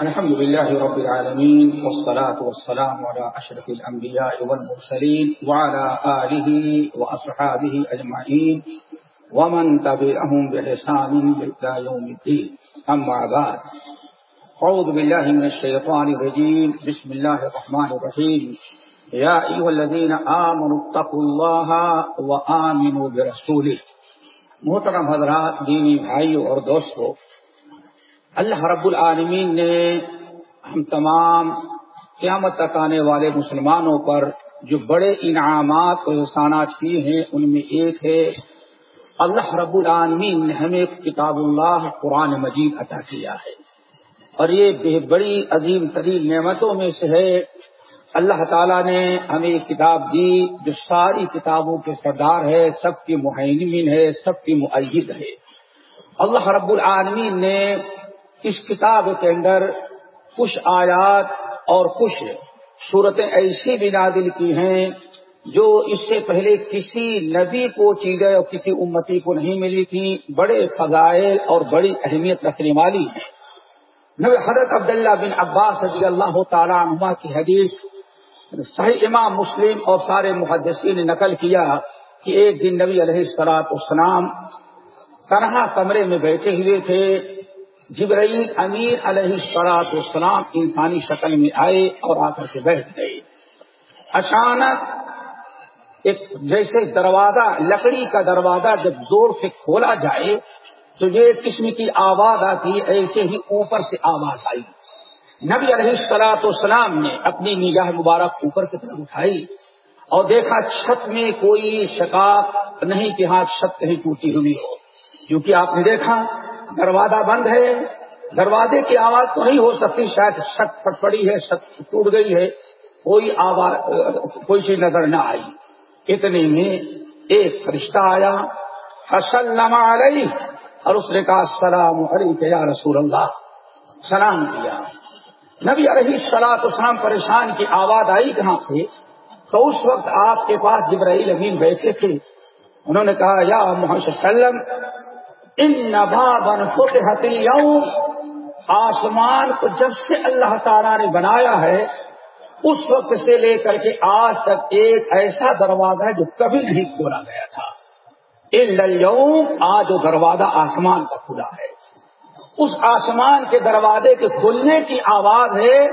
الحمد لله رب العالمين، والصلاة والسلام على أشرف الأنبياء والمرسلين وعلى آله وأصحابه أجمعين، ومن تبعهم بحسان إلى يوم الدين. أما بعد، أعوذ بالله من الشيطان الرجيم. بسم الله الرحمن الرحيم. يا أيها الذين آمنوا اتقوا الله وآمنوا برسوله. محترم حضرات، دینی بھائیوں اور دوستو اللہ رب العالمین نے ہم تمام قیامت تک آنے والے مسلمانوں پر جو بڑے انعامات اور احسانات کیے ہیں، ان میں ایک ہے، اللہ رب العالمین نے ہمیں کتاب اللہ قرآن مجید عطا کیا ہے۔ اور یہ بڑی عظیم ترین نعمتوں میں سے ہے۔ اللہ تعالیٰ نے ہمیں ایک کتاب دی جو ساری کتابوں کے سردار ہے، سب کی مہین ہے، سب کی معید ہے۔ اللہ رب العالمین نے اس کتاب کے اندر کچھ آیات اور کچھ صورتیں ایسی بھی نادل کی ہیں جو اس سے پہلے کسی نبی کو چیزیں اور کسی امتی کو نہیں ملی تھی بڑے فضائل اور بڑی اہمیت رکھنے والی ہیں۔ نبی حضرت عبداللہ بن عباس رضی اللہ تعالیٰ عنہ کی حدیث صحیح امام مسلم اور سارے محدثین نے نقل کیا کہ ایک دن نبی علیہ السلاط اسلام تنہا کمرے میں بیٹھے ہوئے تھے۔ جبرائیل امیر علیہ السلاط اسلام انسانی شکل میں آئے اور آ کر کے بیٹھ گئے۔ اچانک ایک جیسے دروازہ، لکڑی کا دروازہ جب زور سے کھولا جائے تو یہ قسم کی آواز آتی، ایسے ہی اوپر سے آواز آئی۔ نبی علیہ السلاط اسلام نے اپنی نگاہ مبارک اوپر کی طرف اٹھائی اور دیکھا چھت میں کوئی شکاف نہیں کہ ہاں چھت کہیں ٹوٹی ہوئی ہو۔ کیونکہ آپ نے دیکھا دروازہ بند ہے۔ دروازے کی آواز تو نہیں ہو سکتی، شاید چھت پھٹ پڑی ہے چھت ٹوٹ گئی ہے۔ کوئی آواز، کوئی چیز نظر نہ آئی۔ اتنے میں ایک فرشتہ آیا، فسلم علیہ اور اس نے کہا، السلام علیکم یا رسول اللہ۔ سلام کیا۔ نبی علیہ سلاط اسلام پریشان کی آواز آئی کہاں سے؟ تو اس وقت آپ کے پاس جبرائیل امین بیٹھے تھے۔ انہوں نے کہا، یا محمد وسلم ان نبا بن فتحتی آسمان کو جب سے اللہ تعالیٰ نے بنایا ہے، اس وقت سے لے کر کے آج تک ایک ایسا دروازہ ہے جو کبھی نہیں کھولا گیا تھا۔ آج وہ دروازہ آسمان کا کھلا ہے۔ اس آسمان کے دروازے کے کھلنے کی آواز ہے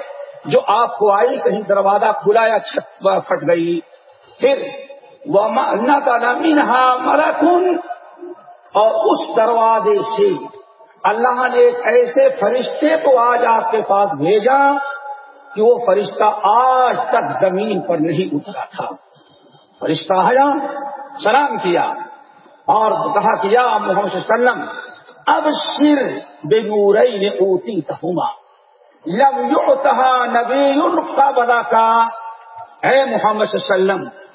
جو آپ کو آئی، کہیں دروازہ کھلا یا چھت پھٹ گئی۔ پھر وہ ملکن اور اس دروازے سے اللہ نے ایک ایسے فرشتے کو آج آپ کے پاس بھیجا کہ وہ فرشتہ آج تک زمین پر نہیں اترا تھا۔ فرشتہ آیا، سلام کیا اور کہا کیا محمد وسلم اب سر بے نورئی نے اوتی تہما لم یو تہا نبی کا بلا کا اے محمد صلی اللہ علیہ وسلم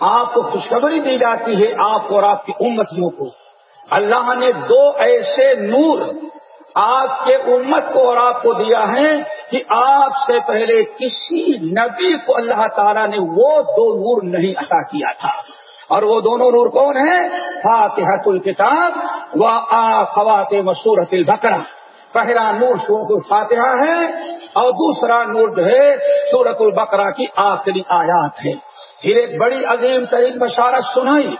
آپ کو خوشخبری دی جاتی ہے آپ کو اور آپ کی امتیوں کو۔ اللہ نے دو ایسے نور آپ کے امت کو اور آپ کو دیا ہے کہ آپ سے پہلے کسی نبی کو اللہ تعالیٰ نے وہ دو نور نہیں عطا کیا تھا۔ اور وہ دونوں نور کون ہیں؟ فاتحت الکتاب و خوات مسورت البکرا پہلا نور سورت الفاتحہ ہے اور دوسرا نور جو ہے سورت البقرہ کی آخری آیات ہے۔ پھر ایک بڑی عظیم ترین بشارت سنائی۔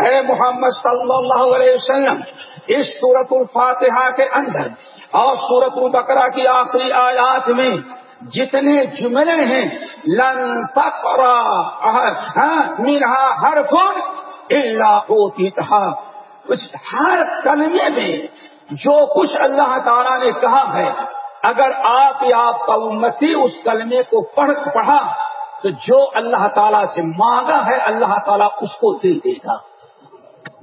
اے محمد صلی اللہ علیہ وسلم، اس سورت الفاتحہ کے اندر اور سورت البقرہ کی آخری آیات میں جتنے جملے ہیں، لن تقرا ہاں، منہا ہر فون اللہ ہوتی تھا کچھ ہر کلمے میں جو کچھ اللہ تعالیٰ نے کہا ہے، اگر آپ یا آپ کا امتی اس کلمے کو پڑھ پڑھا، تو جو اللہ تعالیٰ سے مانگا ہے، اللہ تعالیٰ اس کو دے دے گا۔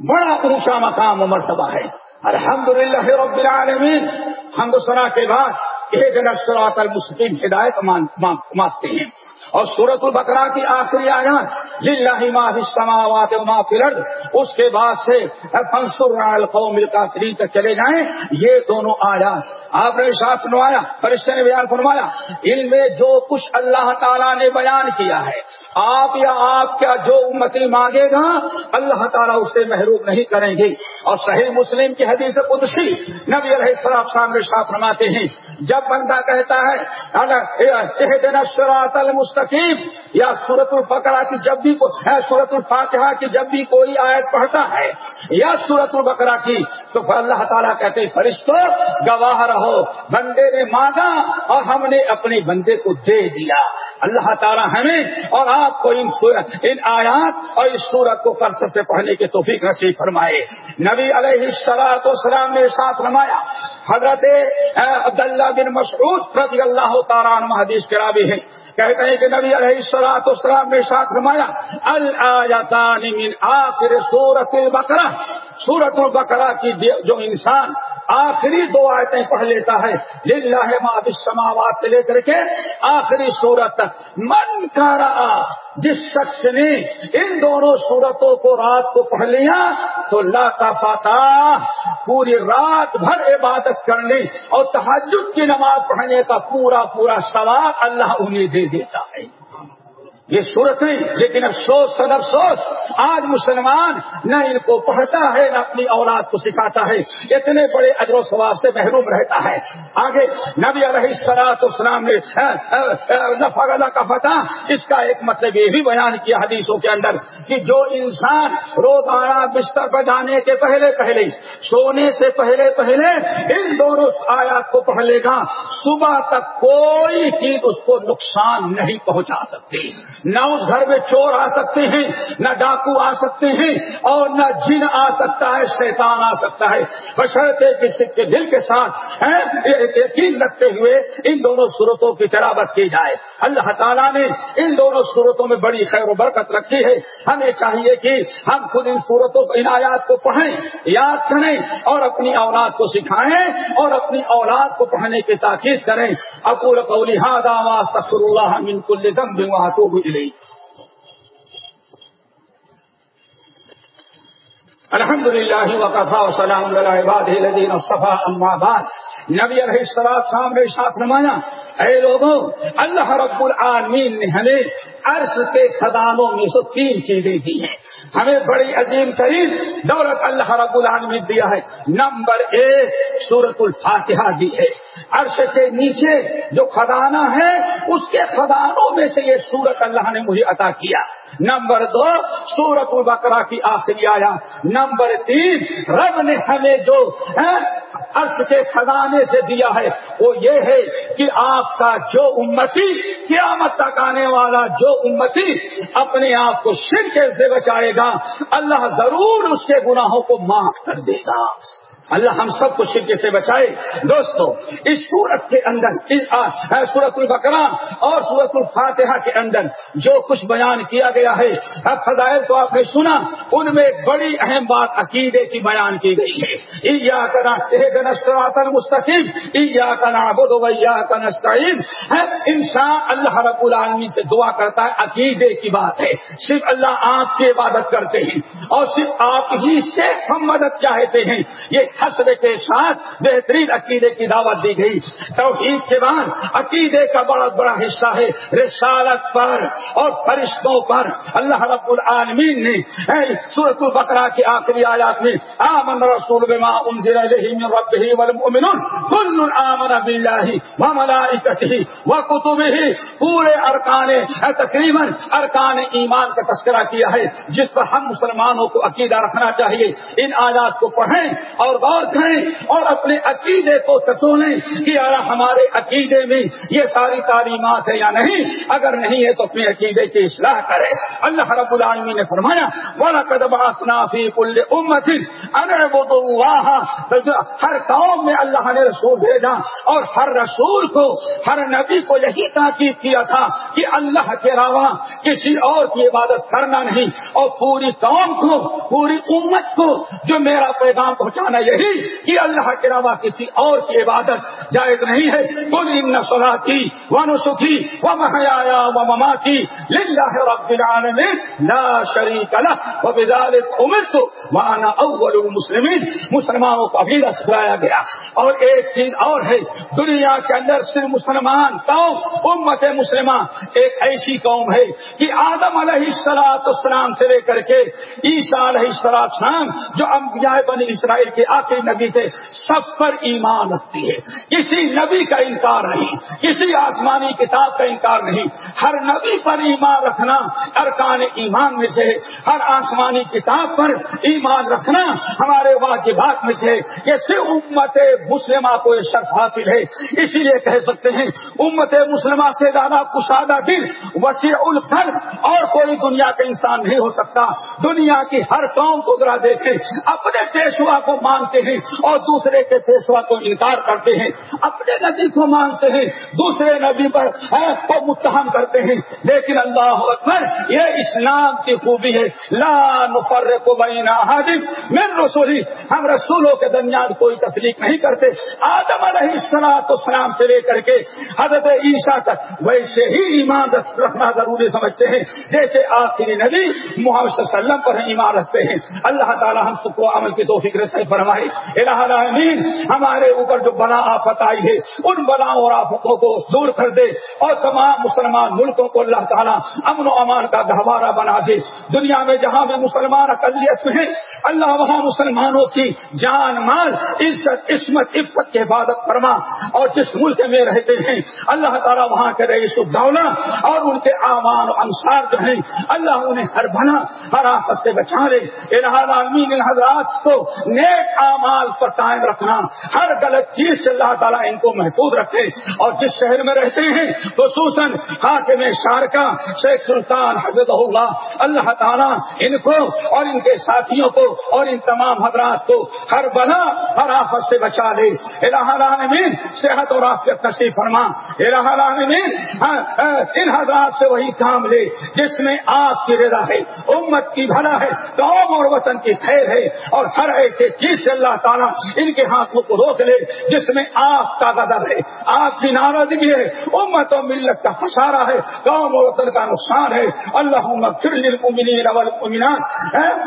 بڑا اونچا مقام و مرتبہ ہے۔ الحمد للہ رب العالمین۔ ہم سنا کے بعد ایک نقصرات المسلم ہدایت مانگتے ہیں۔ اور سورت البقرہ کی آخری آیات، للہ ما السماوات ما فی الارض، اس کے بعد سے فنسر القوم الکافرین تک چلے جائیں۔ یہ دونوں آیات۔ آپ نے ساتھ سنوایا فرشتے نے بیان فرمایا، ان میں جو کچھ اللہ تعالیٰ نے بیان کیا ہے، آپ یا آپ کیا جو امتی مانگے گا، اللہ تعالیٰ اسے محروم نہیں کریں گے۔ اور صحیح مسلم کی حدیث قدسی نبی علیہ السلام سامنے ساتھ فرماتے ہیں، جب بندہ کہتا ہے دن مستقیب یا سورت الفقرہ کی جب بھی سورت الفاتحہ کی جب بھی کوئی آیت پڑھتا ہے، یا سورت البقرہ کی، تو اللہ تعالیٰ کہتے ہیں فرشتوں گواہ رہو، بندے نے مانگا اور ہم نے اپنے بندے کو دے دیا۔ اللہ تعالیٰ ہمیں اور آپ کو ان ان آیات اور اس سورت کو فرض سے پڑھنے کے توفیق نصیب فرمائے۔ نبی علیہ السلاط والسلام نے ساتھ فرمایا، حضرت عبداللہ بن مسعود رضی اللہ تعالیٰ عنہ حدیث کے رابی ہیں۔ کہتے ہیں کہ نبی علیہ السلاط والسلام نے ساتھ فرمایا، الآیتان من آخر سورت البقرہ۔ سورت البقرہ کی جو انسان آخری دو آیتیں پڑھ لیتا ہے، للہ ما السماوات سے لے کر کے آخری سورت۔ من کا رہا جس شخص نے ان دونوں صورتوں کو رات کو پڑھ لیا، تو اللہ کا فاتح پوری رات بھر عبادت کرنے اور تحجد کی نماز پڑھنے کا پورا پورا سوال اللہ انہیں دے دیتا ہے۔ یہ صورت نہیں، لیکن افسوس، سد افسوس، آج مسلمان نہ ان کو پڑھتا ہے، نہ اپنی اولاد کو سکھاتا ہے، اتنے بڑے اجر و ثواب سے محروم رہتا ہے۔ آگے نبی علیہ سراط اسلام نے کا فتح، اس کا ایک مطلب یہ بھی بیان کیا حدیثوں کے اندر کہ جو انسان روزانہ بستر پر جانے کے پہلے پہلے، سونے سے پہلے پہلے ان دونوں آیات کو پڑھ لے گا، صبح تک کوئی چیز اس کو نقصان نہیں پہنچا سکتی۔ نہ اس گھر میں چور آ سکتے ہیں، نہ ڈاکو آ سکتے ہیں اور نہ جن آ سکتا ہے، شیطان آ سکتا ہے۔ بشرطے کسی کے دل کے ساتھ یقین رکھتے ہوئے ان دونوں صورتوں کی تلاوت کی جائے۔ اللہ تعالیٰ نے ان دونوں صورتوں میں بڑی خیر و برکت رکھی ہے۔ ہمیں چاہیے کہ ہم خود ان صورتوں کو، ان آیات کو پڑھیں، یاد کریں اور اپنی اولاد کو سکھائیں اور اپنی اولاد کو پڑھنے کی تاکید کریں۔ اکور قولی ہاد سفر اللہ من کل ذنب واتوب الحمد للہ وقفا وسلام الدین صفا بعد۔ نبی علیہ السلام سامنے ساتھ نمایا اے لوگوں، اللہ رب العالمین نے ہمیں عرش کے خدانوں میں سے تین چیزیں دی ہیں۔ ہمیں بڑی عظیم ترین دولت اللہ رب العالمین دیا ہے۔ نمبر ایک سورت الفاتحہ دی ہے۔ عرش کے نیچے جو خدانہ ہے، اس کے خدانوں میں سے یہ سورت اللہ نے مجھے عطا کیا۔ نمبر دو سورت البقرہ کی آخری آیا نمبر تین، رب نے ہمیں جو ہاں، عرش کے خزانے سے دیا ہے۔ وہ یہ ہے کہ آپ کا جو امتی، قیامت تک آنے والا جو امتی اپنے آپ کو شرک سے بچائے گا، اللہ ضرور اس کے گناہوں کو معاف کر دے گا۔ اللہ ہم سب کو شرک سے بچائے۔ دوستو، اس سورت کے اندر سورت البکرا اور سورت الفاتحہ کے اندر جو کچھ بیان کیا گیا ہے فضائل تو آپ نے سنا، ان میں ایک بڑی اہم بات عقیدے کی بیان کی گئی ہے۔ مستقیم ایا کا بدویا کا نسطین انسان اللہ رب العالمی سے دعا کرتا ہے، عقیدے کی بات ہے۔ صرف اللہ آپ کی عبادت کرتے ہیں اور صرف آپ ہی سے ہم مدد چاہتے ہیں۔ یہ حسب کے ساتھ بہترین عقیدے کی دعوت دی گئی۔ توحید کے بعد عقیدے کا بڑا بڑا حصہ ہے رسالت پر اور فرشتوں پر۔ اللہ رب العالمین نے سورت البقرہ کی آخری آیات میں آمن رسول بما انزل الیہ من ربہ والمؤمنون کل آمن باللہ وملائکتہ وکتبہ پورے ارکان تقریباً ارکان ایمان کا تذکرہ کیا ہے، جس پر ہم مسلمانوں کو عقیدہ رکھنا چاہیے۔ ان آیات کو پڑھیں اور غور کریں اور اپنے عقیدے کو ستولیں کہ یار ہمارے عقیدے میں یہ ساری تعلیمات ہے یا نہیں؟ اگر نہیں ہے تو اپنے عقیدے کی اصلاح کرے اللہ رب العالمی نے فرمایا بڑا قدم آسنافی کل امت اگر وہ تو ہر قوم میں اللہ نے رسول بھیجا اور ہر رسول کو، ہر نبی کو یہی تاکید کیا تھا کہ اللہ کے علاوہ کسی اور کی عبادت کرنا نہیں۔ اور پوری قوم کو پوری امت کو جو میرا پیغام پہنچانا یہی کہ اللہ کے علاوہ کسی اور کی عبادت جائز نہیں ہے۔ کل ان سلاتی و نسخی و محیا و مماتی للہ رب العالمین لا شریک له وبذلك امرت وانا اول المسلمین۔ مسلمانوں کو ابھی سکھلایا گیا۔ اور ایک چیز اور ہے، دنیا کے اندر صرف مسلمان قوم، امت مسلمان ایک ایسی قوم ہے کہ آدم علیہ السلاط اسلام سے لے کر کے عیسیٰ علیہ السلام جو انبیاء بنی اسرائیل کے آخری نبی تھے، سب پر ایمان رکھتی ہے۔ کسی نبی کا انکار نہیں، کسی آسمانی کتاب کا انکار نہیں۔ ہر نبی پر ایمان رکھنا ارکان ایمان میں سے ہر آسمانی کتاب پر ایمان رکھنا ہمارے واجبات میں سے یہ صرف امت مسلمہ کو یہ شرط حاصل ہے۔ اسی لیے کہہ سکتے ہیں، امت مسلمہ سے زیادہ کشادہ دل، وسیع الفل اور کوئی دنیا کا انسان نہیں ہو سکتا۔ دنیا کی ہر قوم کو ذرا دیکھیں اپنے پیشوا کو مانتے ہیں اور دوسرے کے پیشوا کو انکار کرتے ہیں۔ اپنے نبی کو مانتے ہیں، دوسرے نبی پر کو متہم کرتے ہیں۔ لیکن اللہ اکبر، یہ اسلام کی خوبی ہے۔ لا نفر کو بینا حاضر میں رسولی۔ ہم رسولوں کے درمیان کوئی تکلیف نہیں کرتے۔ آدم علیہ السلام تو سلام سے لے کر کے حضرت عیشا تک ویسے ہی ایمان رکھنا ضروری سمجھتے ہیں۔ جیسے آخری نبی محمد صلی اللہ علیہ وسلم پر ایمان رکھتے ہیں۔ اللہ تعالیٰ ہم سب کو عمل کی دو فکر سے فرمائے۔ الہ ہمارے اوپر جو بنا آفت آئی ہے، ان بنا اور آفتوں کو دور کر دے اور تمام مسلمان ملکوں کو اللہ تعالیٰ امن و امان کا گہوارہ بنا دے۔ دنیا میں جہاں بھی مسلمان اقلیت میں ہیں، اللہ وہاں مسلمانوں کی جان، مال، عزت، عصمت، عفت کی حفاظت فرما۔ اور جس ملک میں رہتے ہیں، اللہ تعالیٰ وہاں کے رئیس الدولہ اور ان کے اعوان و انصار جو ہیں، اللہ انہیں ہر بنا ہر آفت سے بچا لے۔ العالمین ان حضرات کو نیک اعمال پر قائم رکھنا، ہر غلط چیز سے اللہ تعالیٰ ان کو محفوظ رکھے۔ اور جس شہر میں رہتے ہیں، خصوصاً حاکم شارکا شیخ سلطان حضرت اللہ اللہ تعالیٰ ان کو اور ان کے ساتھیوں کو اور ان تمام حضرات کو ہر بنا ہر آفت سے بچا لے۔ العالمین صحت اور آفیت نصیب فرما۔ العالمین ہاں، ہاں، ان حضرات سے وہی کام لے جس میں آپ کی رضا ہے، امت کی بھلا ہے۔ تو قوم اور وطن کی خیر ہے اور ہر ایسے چیز سے اللہ تعالیٰ ان کے ہاتھوں کو روک لے جس میں آپ کا غدب ہے۔ آپ کی ناراضگی ہے، امت و ملت کا خسارا ہے قوم اور وطن کا نقصان ہے۔ اللہ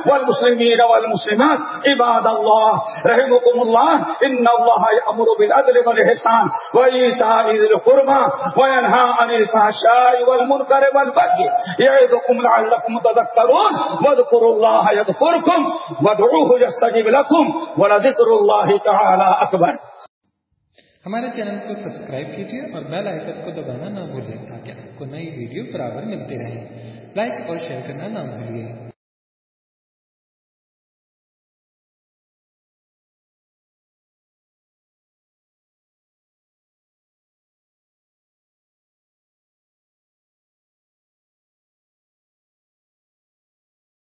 والمسلمین والمسلمات، عباد اللہ رحمكم اللہ، ان اللہ امر بالعدل والاحسان وایتاء ذی القربى وینهى عن الفحشاء والمنکر والبغي یعظکم لعلکم تذکرون، واذکروا اللہ یذکرکم، وادعوه یستجب لکم ولذکر اللہ تعالی اکبر۔ ہمارے چینل کو سبسکرائب کیجیے اور بیل آئکن کو دبانا نہ بھولیں تاکہ آپ کو نئی ویڈیو برابر ملتے رہیں لائک اور شیئر کرنا نہ بھولیے۔